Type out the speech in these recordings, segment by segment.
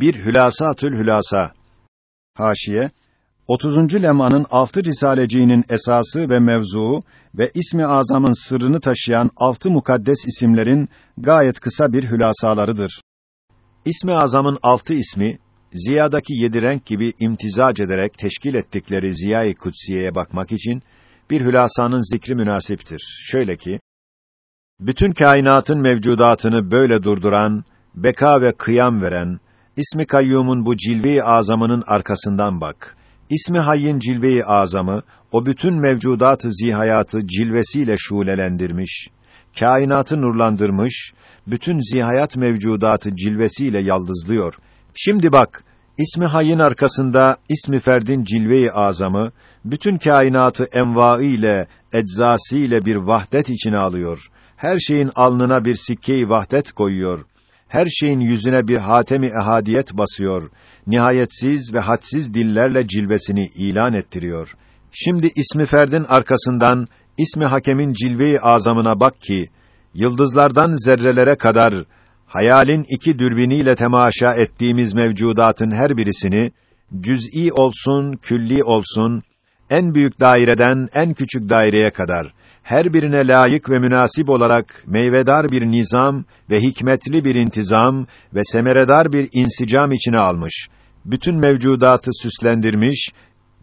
Bir Hülasatül Hülasa. Haşiye 30. lemanın altı risaleciğinin esası ve mevzuu ve ismi azamın sırrını taşıyan altı mukaddes isimlerin gayet kısa bir hülasalarıdır. İsmi azamın altı ismi Ziya'daki yedi renk gibi imtizac ederek teşkil ettikleri Ziya-i Kutsiye'ye bakmak için bir hülasanın zikri münasiptir. Şöyle ki, bütün kainatın mevcudatını böyle durduran, beka ve kıyam veren, ismi kayyumun bu cilve-i azamının arkasından bak. İsmi hayyin cilve-i azamı, o bütün mevcudat-ı zihayatı cilvesiyle şulelendirmiş, kainatı nurlandırmış, bütün zihayat mevcudatı cilvesiyle yaldızlıyor. Şimdi bak, ismi hayyin arkasında ismi ferdin cilve-i azamı, bütün kainatı envaı ile, eczası ile bir vahdet içine alıyor. Her şeyin alnına bir sikke-i vahdet koyuyor. Her şeyin yüzüne bir hatemi ehadiyet basıyor. Nihayetsiz ve hadsiz dillerle cilvesini ilan ettiriyor. Şimdi ismi ferdin arkasından ismi hakemin cilve-i azamına bak ki yıldızlardan zerrelere kadar hayalin iki dürbiniyle temaşa ettiğimiz mevcudatın her birisini cüz'i olsun, külli olsun, en büyük daireden en küçük daireye kadar her birine layık ve münasip olarak meyvedar bir nizam ve hikmetli bir intizam ve semeredar bir insicam içine almış. Bütün mevcudatı süslendirmiş,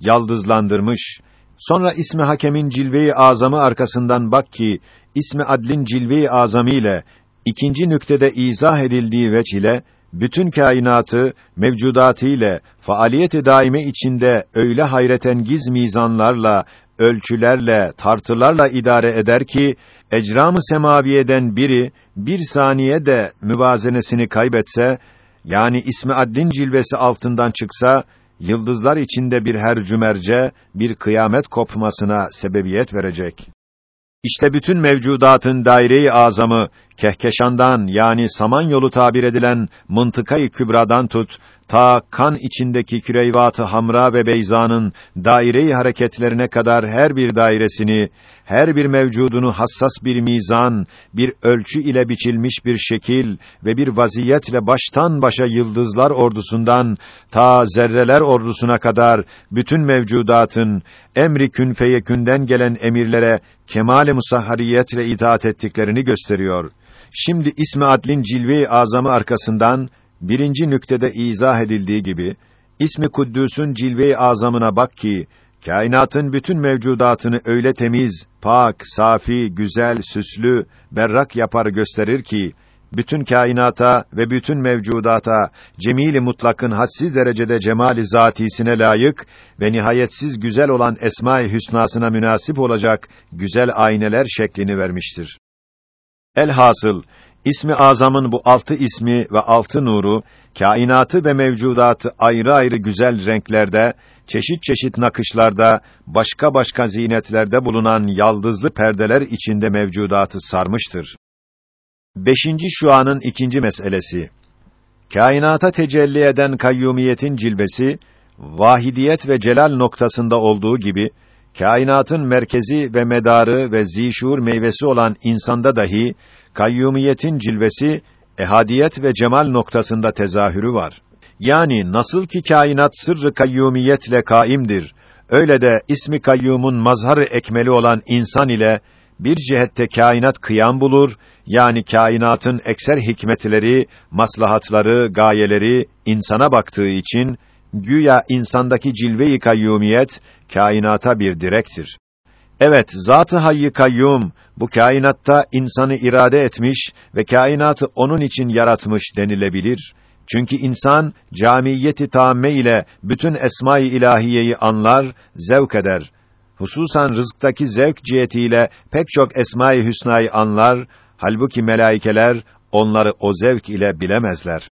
yaldızlandırmış. Sonra ismi hakemin cilve-i azamı arkasından bak ki ismi adlin cilve-i azamı ile ikinci nüktede izah edildiği veç ile bütün kainatı mevcudatı ile faaliyet-i daime içinde öyle hayretengiz mizanlarla, ölçülerle, tartılarla idare eder ki ecram-ı semaviyeden biri bir saniye de müvazenesini kaybetse yani ismi addin cilvesi altından çıksa yıldızlar içinde bir hercümerce bir kıyamet kopmasına sebebiyet verecek. İşte bütün mevcudatın daire-i azamı Kehkeşan'dan yani Samanyolu tabir edilen mıntıkayı kübradan tut ta kan içindeki küreyvatı Hamra ve Beyza'nın daire-i hareketlerine kadar her bir dairesini, her bir mevcudunu hassas bir mizan, bir ölçü ile biçilmiş bir şekil ve bir vaziyetle baştan başa yıldızlar ordusundan ta zerreler ordusuna kadar bütün mevcudatın emri kün feyekünden gelen emirlere kemal-i musahhariyetle itaat ettiklerini gösteriyor. Şimdi ismi adlin cilve-i azamı arkasından birinci nüktede izah edildiği gibi ismi Kuddüs'ün cilve-i azamına bak ki kainatın bütün mevcudatını öyle temiz, pak, safi, güzel, süslü, berrak yapar gösterir ki bütün kainata ve bütün mevcudata cemili mutlakın hadsiz derecede cemali zatisine layık ve nihayetsiz güzel olan esma-i hüsnasına münasip olacak güzel ayneler şeklini vermiştir. Elhasıl İsmi azamın bu altı ismi ve altı nuru kainatı ve mevcudatı ayrı ayrı güzel renklerde, çeşit çeşit nakışlarda, başka başka zinetlerde bulunan yaldızlı perdeler içinde mevcudatı sarmıştır. Beşinci şuanın ikinci meselesi. Kainata tecelli eden kayyumiyetin cilvesi, vahidiyet ve celal noktasında olduğu gibi, kainatın merkezi ve medarı ve zişur meyvesi olan insanda dahi kayyumiyetin cilvesi ehadiyet ve cemal noktasında tezahürü var. Yani nasıl ki kainat sırrı kayyumiyetle kaimdir, öyle de ismi kayyumun mazharı ekmeli olan insan ile bir cihette kainat kıyam bulur, yani kainatın ekser hikmetleri, maslahatları, gayeleri insana baktığı için güya insandaki cilve-i kayyumiyet kainata bir direktir. Evet, zat-ı hayy kayyum bu kainatta insanı irade etmiş ve kainatı onun için yaratmış denilebilir. Çünkü insan camiyeti tamme ile bütün esma-i ilahiyeyi anlar, zevk eder. Hususan rızktaki zevk cihetiyle pek çok esma-i hüsnayı anlar, halbuki melaikeler onları o zevk ile bilemezler.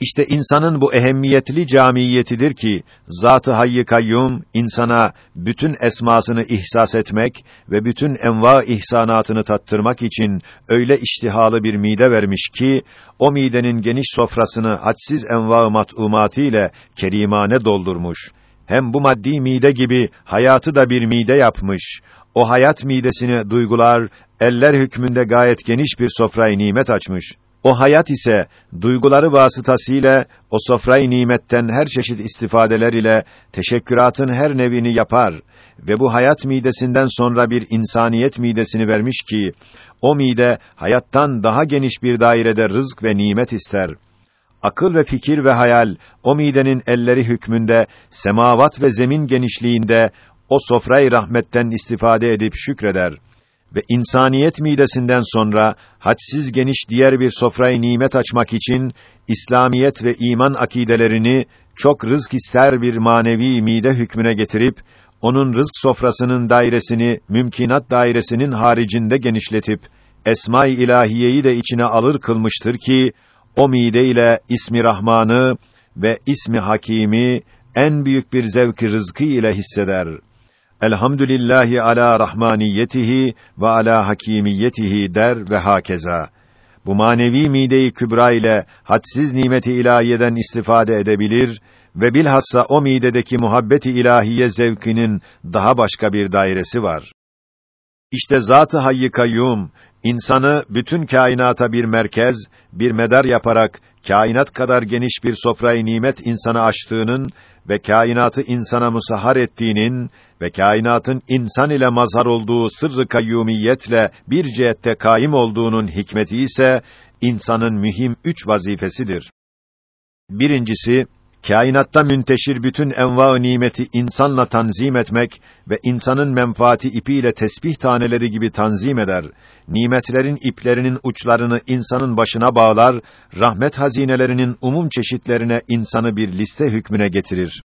İşte insanın bu ehemmiyetli camiyetidir ki Zat-ı Hayy Kayyum insana bütün esmasını ihsas etmek ve bütün enva ihsanatını tattırmak için öyle iştihalı bir mide vermiş ki o midenin geniş sofrasını hadsiz enva mat'umatı ile kerimane doldurmuş. Hem bu maddi mide gibi hayatı da bir mide yapmış. O hayat midesini duygular, eller hükmünde gayet geniş bir sofrayı nimet açmış. O hayat ise duyguları vasıtasıyla o sofrayı nimetten her çeşit istifadeler ile teşekküratın her nevini yapar ve bu hayat midesinden sonra bir insaniyet midesini vermiş ki o mide hayattan daha geniş bir dairede rızk ve nimet ister. Akıl ve fikir ve hayal o midenin elleri hükmünde semavat ve zemin genişliğinde o sofrayı rahmetten istifade edip şükreder ve insaniyet midesinden sonra hadsiz geniş diğer bir sofrayı nimet açmak için İslamiyet ve iman akidelerini çok rızk ister bir manevi mide hükmüne getirip onun rızk sofrasının dairesini mümkinat dairesinin haricinde genişletip esma-i ilahiyeyi de içine alır kılmıştır ki o mide ile ismi Rahman'ı ve ismi Hakim'i en büyük bir zevki rızkı ile hisseder. Elhamdülillahi ala rahmaniyetihi ve ala hakimiyetihi der ve hakeza. Bu manevi mide-i kübra ile hadsiz nimeti ilahiyeden istifade edebilir ve bilhassa o midedeki muhabbeti ilahiye zevkinin daha başka bir dairesi var. İşte zat-ı hayy kayyum insanı bütün kainata bir merkez, bir medar yaparak kainat kadar geniş bir sofrayı nimet insana açtığının ve kainatı insana musahhar ettiğinin ve kainatın insan ile mazhar olduğu sırrı kayyumiyetle bir cihette kaim olduğunun hikmeti ise insanın mühim üç vazifesidir. Birincisi kainatta münteşir bütün enva nimeti insanla tanzim etmek ve insanın menfaati ipiyle tesbih taneleri gibi tanzim eder. Nimetlerin iplerinin uçlarını insanın başına bağlar, rahmet hazinelerinin umum çeşitlerine insanı bir liste hükmüne getirir.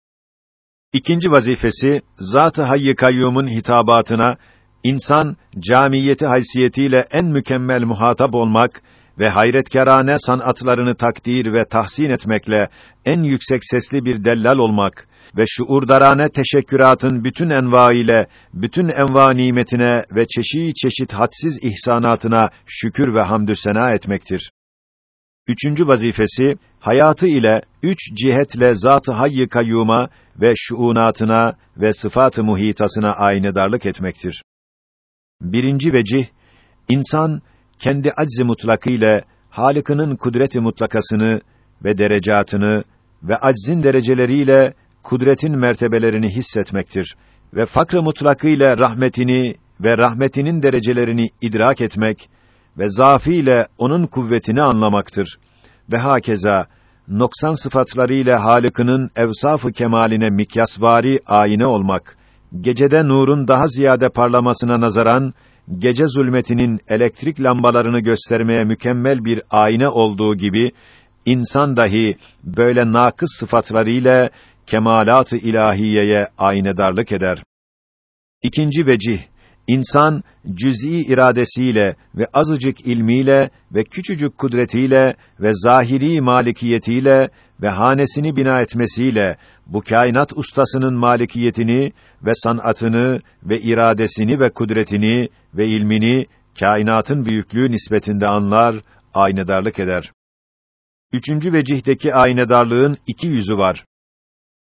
İkinci vazifesi Zat-ı Hayy Kayyum'un hitabatına insan camiyeti haysiyetiyle en mükemmel muhatap olmak ve hayretkerane sanatlarını takdir ve tahsin etmekle en yüksek sesli bir dellal olmak ve şuurdarane teşekküratın bütün enva ile bütün enva nimetine ve çeşit çeşit hadsiz ihsanatına şükür ve hamdü sena etmektir. Üçüncü vazifesi hayatı ile üç cihetle zat-ı hayy kayyuma ve şuunatına ve sıfat-ı muhitasına aynedarlık etmektir. Birinci vecih insan kendi aczi mutlakı ile Halık'ının kudreti mutlakasını ve derecatını ve aczin dereceleriyle kudretin mertebelerini hissetmektir ve fakr-ı mutlakı ile rahmetini ve rahmetinin derecelerini idrak etmek ve zafiyle onun kuvvetini anlamaktır. Ve hakeza noksan sıfatlarıyla Halık'ının evsaf-ı kemaline mikyasvari ayine olmak, gecede nurun daha ziyade parlamasına nazaran gece zulmetinin elektrik lambalarını göstermeye mükemmel bir ayna olduğu gibi insan dahi böyle nakıs sıfatlarıyla kemalat-ı ilahiyeye aynedarlık eder. İkinci vecih İnsan cüz'i iradesiyle ve azıcık ilmiyle ve küçücük kudretiyle ve zahiri malikiyetiyle ve hanesini bina etmesiyle bu kainat ustasının malikiyetini ve sanatını ve iradesini ve kudretini ve ilmini kainatın büyüklüğü nispetinde anlar, aynedarlık eder. Üçüncü vecihteki aynedarlığın iki yüzü var.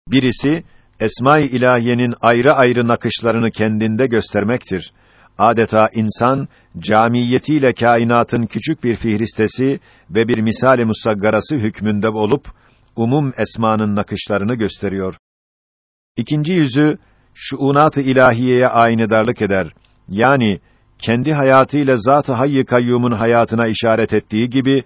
Birisi Esma-i İlahiyenin ayrı ayrı nakışlarını kendinde göstermektir. Adeta insan camiyetiyle kainatın küçük bir fihristesi ve bir misale musaggarası hükmünde olup umum esmanın nakışlarını gösteriyor. İkinci yüzü şuunat-ı ilahiyeye aynedarlık eder. Yani kendi hayatıyla zat-ı hayy kayyumun hayatına işaret ettiği gibi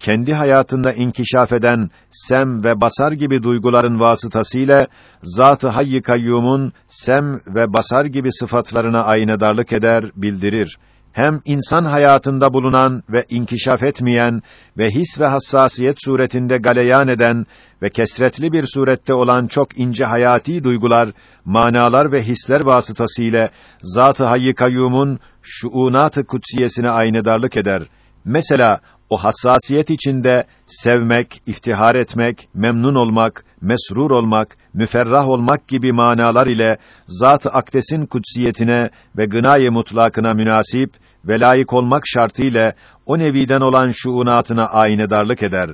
kendi hayatında inkişaf eden sem ve basar gibi duyguların vasıtasıyla zat-ı hayy kayyumun sem ve basar gibi sıfatlarına aynedarlık eder, bildirir. Hem insan hayatında bulunan ve inkişaf etmeyen ve his ve hassasiyet suretinde galeyan eden ve kesretli bir surette olan çok ince hayati duygular, manalar ve hisler vasıtasıyla zat-ı hayy kayyumun şuunat-ı kutsiyesine aynedarlık eder. Mesela o hassasiyet içinde sevmek, iftihar etmek, memnun olmak, mesrur olmak, müferrah olmak gibi manalar ile zat-ı akdesin kutsiyetine ve gınayı mutlakına münasip ve layık olmak şartıyla o neviden olan şuunatına aynedarlık eder.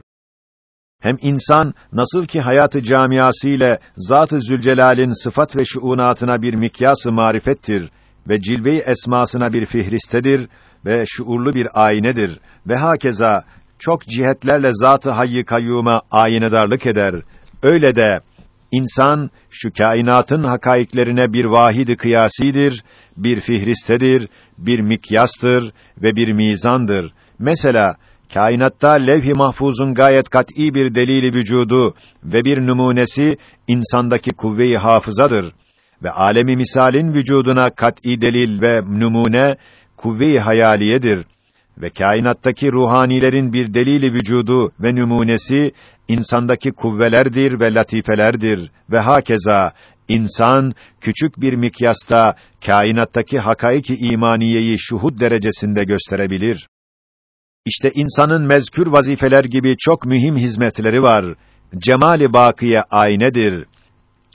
Hem insan nasıl ki hayatı camiası ile Zat-ı Zülcelal'in sıfat ve şuunatına bir mikyası marifettir ve cilve-i esmasına bir fihristedir ve şuurlu bir aynedir ve hakeza çok cihetlerle zat-ı hayy kayyuma ayinedarlık eder. Öyle de insan şu kainatın hakaiklerine bir vahidi kıyasidir, bir fihristedir, bir mikyastır ve bir mizandır. Mesela kainatta levh-i mahfuzun gayet kat'î bir delili vücudu ve bir numunesi insandaki kuvve-i hafızadır ve alemi misalin vücuduna kat'î delil ve numune kuvve-i hayaliyedir ve kainattaki ruhanilerin bir delili vücudu ve numunesi insandaki kuvvelerdir ve latifelerdir ve hakeza insan küçük bir mikyasta kainattaki hakaiki imaniyeyi şuhud derecesinde gösterebilir. İşte insanın mezkür vazifeler gibi çok mühim hizmetleri var. Cemali bakiye aynedir.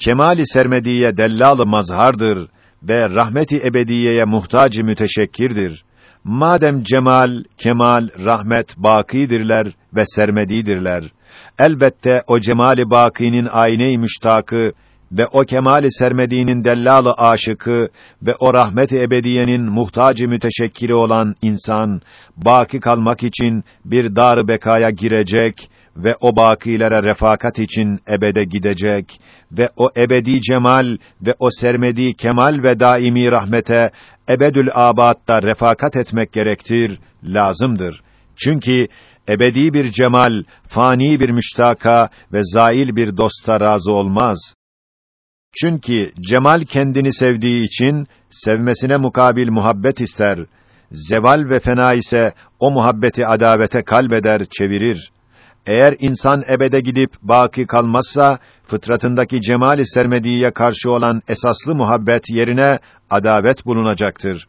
Kemali sermediye dellalı mazhardır ve rahmeti ebediyeye muhtacı müteşekkirdir. Madem cemal, kemal, rahmet bakidirler ve sermedidirler. Elbette o cemali bakinin ayne-i müştakı ve o kemali sermediğinin dellalı aşıkı ve o rahmet-i ebediyenin muhtacı müteşekkili olan insan baki kalmak için bir dar bekaya girecek ve o bakilere refakat için ebede gidecek ve o ebedi cemal ve o sermedi kemal ve daimi rahmete ebedül abatta refakat etmek gerektir, lazımdır. Çünkü ebedi bir cemal, fani bir müştaka ve zail bir dosta razı olmaz. Çünkü cemal kendini sevdiği için sevmesine mukabil muhabbet ister. Zeval ve fena ise o muhabbeti adavete kalbeder, çevirir. Eğer insan ebede gidip baki kalmazsa fıtratındaki cemali sermediye karşı olan esaslı muhabbet yerine adavet bulunacaktır.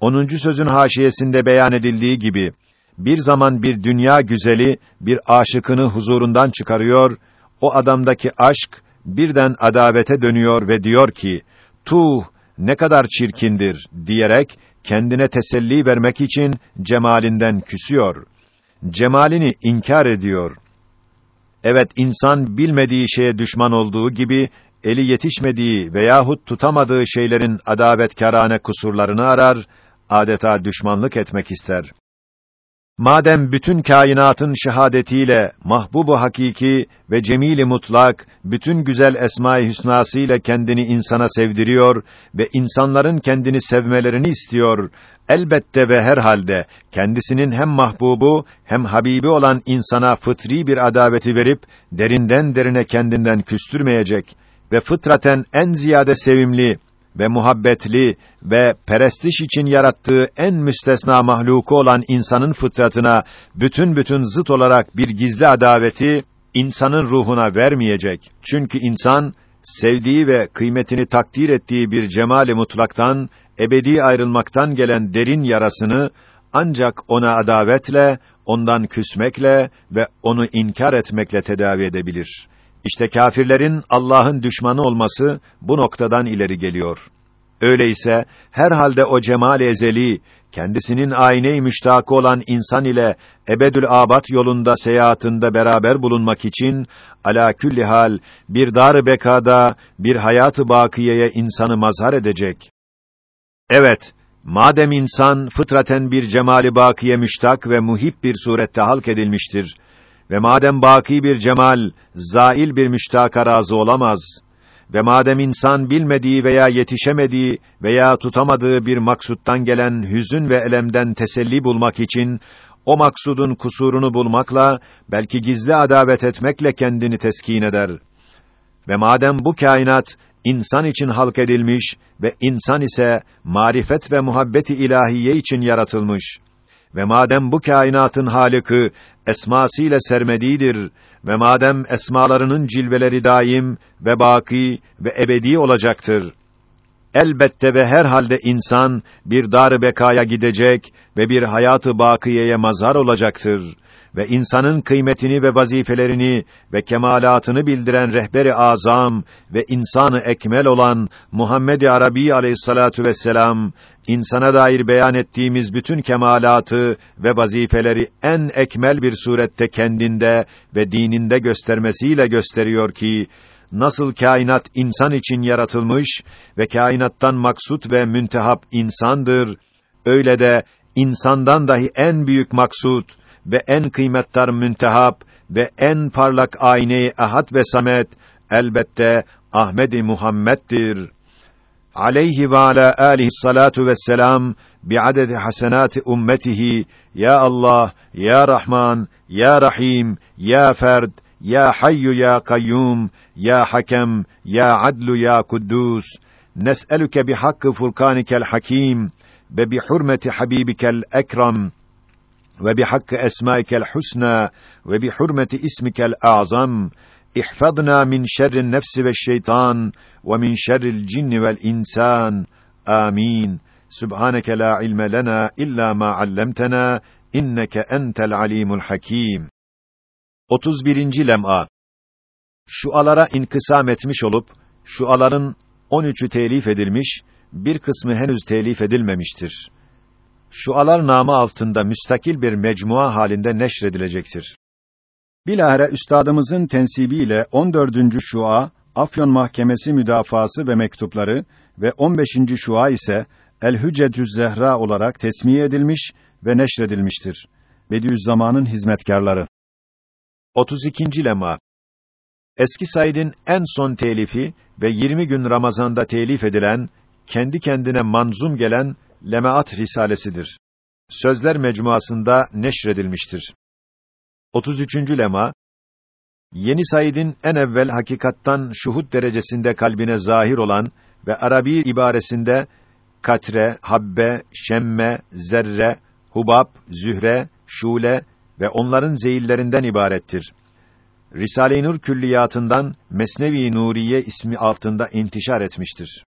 10. sözün haşiyesinde beyan edildiği gibi bir zaman bir dünya güzeli bir aşıkını huzurundan çıkarıyor, o adamdaki aşk birden adavete dönüyor ve diyor ki, tuh, ne kadar çirkindir, diyerek, kendine teselli vermek için cemalinden küsüyor. Cemalini inkar ediyor. Evet, insan bilmediği şeye düşman olduğu gibi, eli yetişmediği veyahut tutamadığı şeylerin adavetkârane kusurlarını arar, adeta düşmanlık etmek ister. Madem bütün kainatın şehadetiyle mahbubu hakiki ve cemili mutlak bütün güzel esma-i hüsnasıyla kendini insana sevdiriyor ve insanların kendini sevmelerini istiyor. Elbette ve herhalde kendisinin hem mahbubu hem habibi olan insana fıtri bir adaveti verip derinden derine kendinden küstürmeyecek ve fıtraten en ziyade sevimli ve muhabbetli ve perestiş için yarattığı en müstesna mahluku olan insanın fıtratına bütün bütün zıt olarak bir gizli adaveti insanın ruhuna vermeyecek. Çünkü insan sevdiği ve kıymetini takdir ettiği bir cemali mutlaktan ebedi ayrılmaktan gelen derin yarasını ancak ona adavetle, ondan küsmekle ve onu inkar etmekle tedavi edebilir. İşte kâfirlerin Allah'ın düşmanı olması bu noktadan ileri geliyor. Öyleyse herhalde o cemal ezeli kendisinin ayne-i müştakı olan insan ile ebedül abat yolunda seyahatinde beraber bulunmak için ala külli hal bir dar bekada bir hayatı bakiyeye insanı mazhar edecek. Evet, madem insan fıtraten bir cemali bakiye müştak ve muhip bir surette halk edilmiştir ve madem baki bir cemal, zail bir müştaka razı olamaz ve madem insan bilmediği veya yetişemediği veya tutamadığı bir maksuttan gelen hüzün ve elemden teselli bulmak için o maksudun kusurunu bulmakla belki gizli adavet etmekle kendini teskin eder. Ve madem bu kainat insan için halk edilmiş ve insan ise marifet ve muhabbeti ilahiye için yaratılmış ve madem bu kainatın halıkı esmasıyla sermedidir ve madem esmalarının cilveleri daim ve baki ve ebedi olacaktır. Elbette ve herhalde insan bir dar bekaya gidecek ve bir hayatı bakiyeye mazhar olacaktır ve insanın kıymetini ve vazifelerini ve kemalatını bildiren rehberi azam ve insanı ekmel olan Muhammed Arabi Aleyhissalatu vesselam insana dair beyan ettiğimiz bütün kemalatı ve vazifeleri en ekmel bir surette kendinde ve dininde göstermesiyle gösteriyor ki nasıl kainat insan için yaratılmış ve kainattan maksut ve müntehap insandır öyle de insandan dahi en büyük maksut ve en kıymetdar müntehap ve en parlak ayne-i ahad ve samet elbette Ahmedi Muhammed'dir. Aleyhi ve ala alihi salatu vesselam bi'adedi hasenati ummetihi ya Allah ya Rahman ya Rahim ya Ferd ya Hayyu ya Kayyum ya Hakem ya Adlu ya Kuddus nes'eluke bihakkı furkanikel hakim ve bi hurmeti habibikel ekrem ve bi hakkı esmaikel husna ve bi hurmeti ismikel azam ihfazna min şerrin nefsi ve şeytan ve min şerril cinni vel insan amin subhaneke la ilme lena illa ma allamtena inneke entel alimul hakim 31. lem'a Şualara inkısam etmiş olup şuaların 13'ü telif edilmiş, bir kısmı henüz telif edilmemiştir. Şualar namı altında müstakil bir mecmua halinde neşredilecektir. Bilahare üstadımızın tensibiyle 14. şua Afyon Mahkemesi müdafası ve mektupları ve 15. şua ise El Hüccetüz Zehra olarak tesmiye edilmiş ve neşredilmiştir. Bediüzzaman'ın hizmetkarları. 32. lema Eski Said'in en son telifi ve 20 gün Ramazan'da telif edilen, kendi kendine manzum gelen Lemaat Risalesidir. Sözler mecmuasında neşredilmiştir. 33. lema Yeni Said'in en evvel hakikattan şuhud derecesinde kalbine zahir olan ve Arabi ibaresinde katre, habbe, şemme, zerre, hubab, zühre, şule ve onların zeyillerinden ibarettir. Risale-i Nur külliyatından Mesnevi Nuriye ismi altında intişar etmiştir.